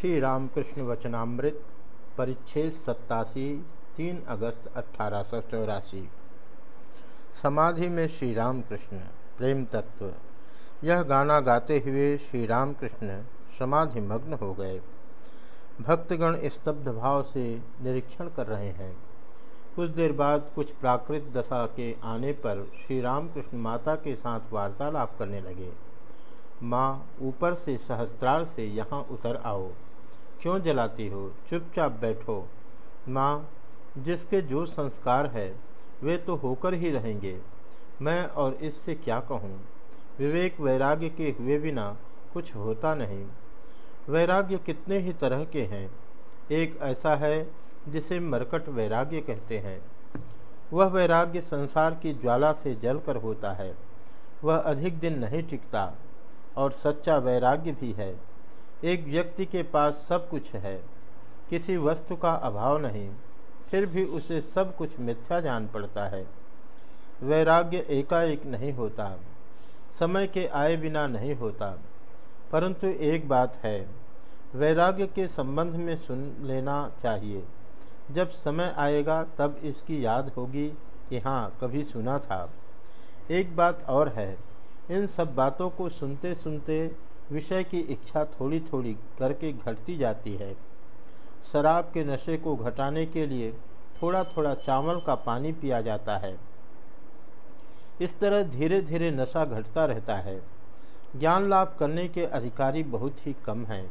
श्री रामकृष्ण वचनामृत, परिच्छेद सत्तासी, तीन अगस्त अठारह सौ चौरासी। समाधि में श्री रामकृष्ण प्रेम तत्व। यह गाना गाते हुए श्री रामकृष्ण समाधि मग्न हो गए। भक्तगण स्तब्ध भाव से निरीक्षण कर रहे हैं। कुछ देर बाद कुछ प्राकृत दशा के आने पर श्री रामकृष्ण माता के साथ वार्तालाप करने लगे। माँ, ऊपर से सहस्त्रार से यहाँ उतर आओ। क्यों जलाती हो? चुपचाप बैठो। माँ, जिसके जो संस्कार है, वे तो होकर ही रहेंगे। मैं और इससे क्या कहूँ? विवेक वैराग्य के हुए बिना कुछ होता नहीं। वैराग्य कितने ही तरह के हैं। एक ऐसा है, जिसे मरकट वैराग्य कहते हैं। वह वैराग्य संसार की ज्वाला से जलकर होता है। वह अधिक दिन नहीं टिकता, और सच्चा वैराग्य भी है। एक व्यक्ति के पास सब कुछ है, किसी वस्तु का अभाव नहीं, फिर भी उसे सब कुछ मिथ्या जान पड़ता है। वैराग्य एकाएक नहीं होता, समय के आए बिना नहीं होता। परंतु एक बात है, वैराग्य के संबंध में सुन लेना चाहिए। जब समय आएगा, तब इसकी याद होगी कि हाँ कभी सुना था। एक बात और है, इन सब बातों को सुनते सुनते विषय की इच्छा थोड़ी थोड़ी करके घटती जाती है। शराब के नशे को घटाने के लिए थोड़ा थोड़ा चावल का पानी पिया जाता है। इस तरह धीरे धीरे नशा घटता रहता है। ज्ञान लाभ करने के अधिकारी बहुत ही कम हैं।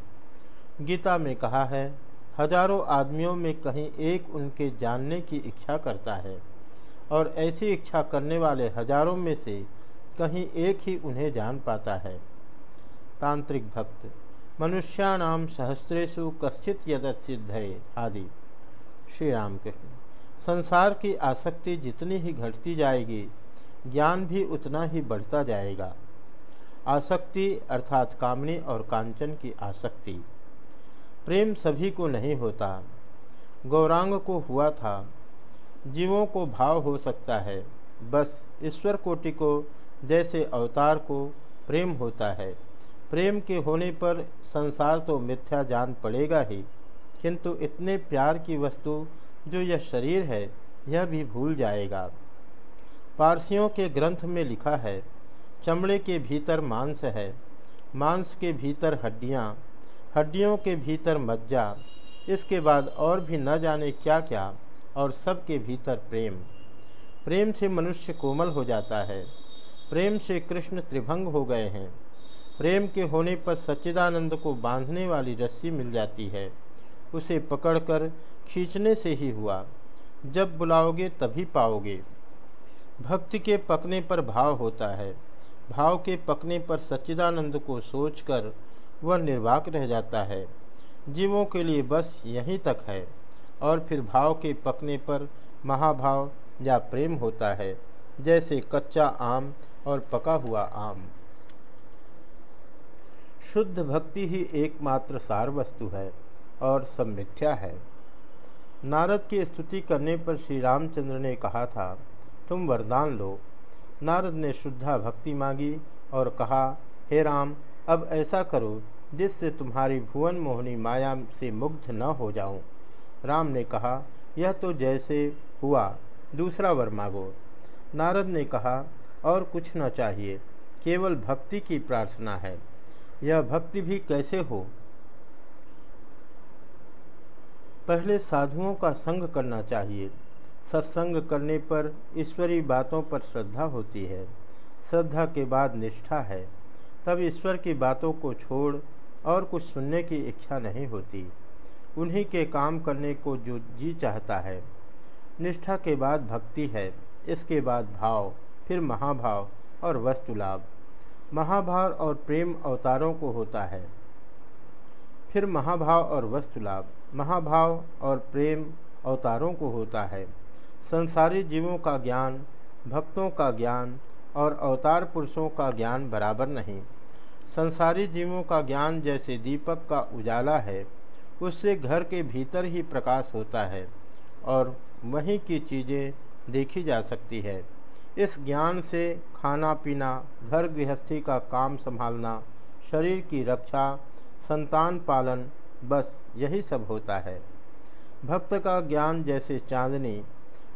गीता में कहा है, हज़ारों आदमियों में कहीं एक उनके जानने की इच्छा करता है, और ऐसी इच्छा करने वाले हज़ारों में से कहीं एक ही उन्हें जान पाता है। तांत्रिक भक्त। मनुष्याणाम सहस्रेशु कश्चित यदत है आदि। श्री रामकृष्ण संसार की आसक्ति जितनी ही घटती जाएगी, ज्ञान भी उतना ही बढ़ता जाएगा। आसक्ति अर्थात कामनी और कांचन की आसक्ति। प्रेम सभी को नहीं होता। गौरांग को हुआ था। जीवों को भाव हो सकता है। बस ईश्वर कोटि को, जैसे अवतार को, प्रेम होता है। प्रेम के होने पर संसार तो मिथ्या जान पड़ेगा ही, किंतु इतने प्यार की वस्तु जो यह शरीर है, यह भी भूल जाएगा। पारसियों के ग्रंथ में लिखा है, चमड़े के भीतर मांस है, मांस के भीतर हड्डियाँ, हड्डियों के भीतर मज्जा, इसके बाद और भी न जाने क्या क्या और सबके भीतर प्रेम। प्रेम से मनुष्य कोमल हो जाता है, प्रेम से कृष्ण त्रिभंग हो गए हैं। प्रेम के होने पर सच्चिदानंद को बांधने वाली रस्सी मिल जाती है। उसे पकड़कर खींचने से ही हुआ। जब बुलाओगे तभी पाओगे। भक्ति के पकने पर भाव होता है। भाव के पकने पर सच्चिदानंद को सोचकर वह निर्वाक रह जाता है। जीवों के लिए बस यहीं तक है और फिर भाव के पकने पर महाभाव या प्रेम होता है। जैसे कच्चा आम और पका हुआ आम। शुद्ध भक्ति ही एकमात्र सार वस्तु है और सब मिथ्या है। नारद की स्तुति करने पर श्री रामचंद्र ने कहा था, तुम वरदान लो। नारद ने शुद्धा भक्ति मांगी और कहा, हे राम, अब ऐसा करो जिससे तुम्हारी भुवन मोहनी माया से मुग्ध न हो जाऊँ। राम ने कहा, यह तो जैसे हुआ, दूसरा वर मांगो। नारद ने कहा, और कुछ न चाहिए, केवल भक्ति की प्रार्थना है। यह भक्ति भी कैसे हो? पहले साधुओं का संग करना चाहिए। सत्संग करने पर ईश्वरी बातों पर श्रद्धा होती है। श्रद्धा के बाद निष्ठा है। तब ईश्वर की बातों को छोड़ और कुछ सुनने की इच्छा नहीं होती। उन्हीं के काम करने को जो जी चाहता है। निष्ठा के बाद भक्ति है। इसके बाद भाव, फिर महाभाव और वस्तु लाभ महाभाव और प्रेम अवतारों को होता है। फिर महाभाव और वस्तुलाभ, महाभाव और प्रेम अवतारों को होता है। संसारी जीवों का ज्ञान, भक्तों का ज्ञान और अवतार पुरुषों का ज्ञान बराबर नहीं। संसारी जीवों का ज्ञान जैसे दीपक का उजाला है, उससे घर के भीतर ही प्रकाश होता है और वहीं की चीज़ें देखी जा सकती है। इस ज्ञान से खाना पीना, घर गृहस्थी का काम संभालना, शरीर की रक्षा, संतान पालन, बस यही सब होता है। भक्त का ज्ञान जैसे चांदनी,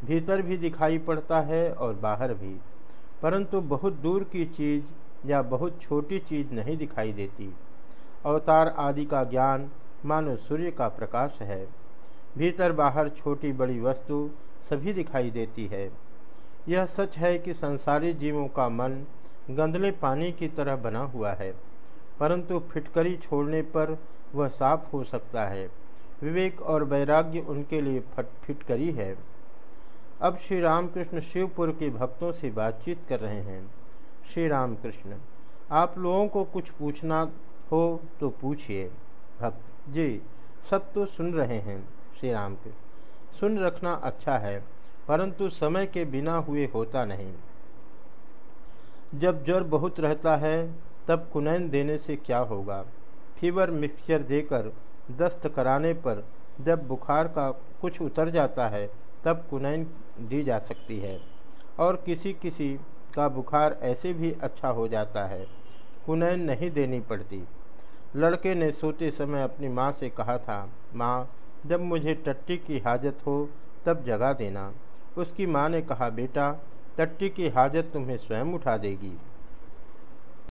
भीतर भी दिखाई पड़ता है और बाहर भी। परंतु बहुत दूर की चीज़ या बहुत छोटी चीज़ नहीं दिखाई देती। अवतार आदि का ज्ञान मानो सूर्य का प्रकाश है। भीतर बाहर छोटी बड़ी वस्तु सभी दिखाई देती है। यह सच है कि संसारी जीवों का मन गंदले पानी की तरह बना हुआ है, परंतु फिटकरी छोड़ने पर वह साफ़ हो सकता है। विवेक और वैराग्य उनके लिए फट, फिटकरी है। अब श्री रामकृष्ण शिवपुर के भक्तों से बातचीत कर रहे हैं। श्री रामकृष्ण आप लोगों को कुछ पूछना हो तो पूछिए। भक्त, जी, सब तो सुन रहे हैं। श्री राम के सुन रखना अच्छा है। परंतु समय के बिना हुए होता नहीं। जब ज्वर बहुत रहता है, तब कुनैन देने से क्या होगा? फीवर मिक्सचर देकर दस्त कराने पर जब बुखार का कुछ उतर जाता है, तब कुनैन दी जा सकती है। और किसी किसी का बुखार ऐसे भी अच्छा हो जाता है, कुनैन नहीं देनी पड़ती। लड़के ने सोते समय अपनी माँ से कहा था, माँ, जब मुझे टट्टी की हाजत हो, तब जगा देना। उसकी माँ ने कहा बेटा टट्टी की हाजत तुम्हें स्वयं उठा देगी।